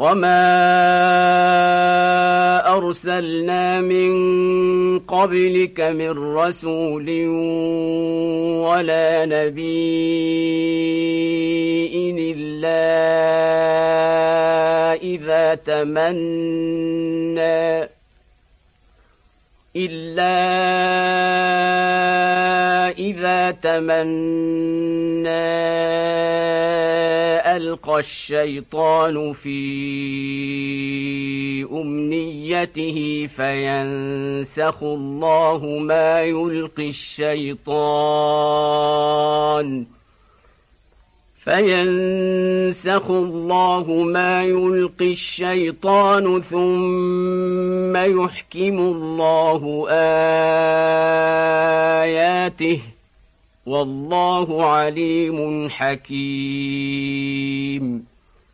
وما أرسلنا من قبلك من رسول ولا نبي إلا إذا تمنى إلا إذا تمنى ألقى الشيطان في أمنيته فينسخ الله ما يلقي الشيطان. فينسخ الله ما يلقي الشيطان ثم يحكم الله آياته. والله عليم حكيم.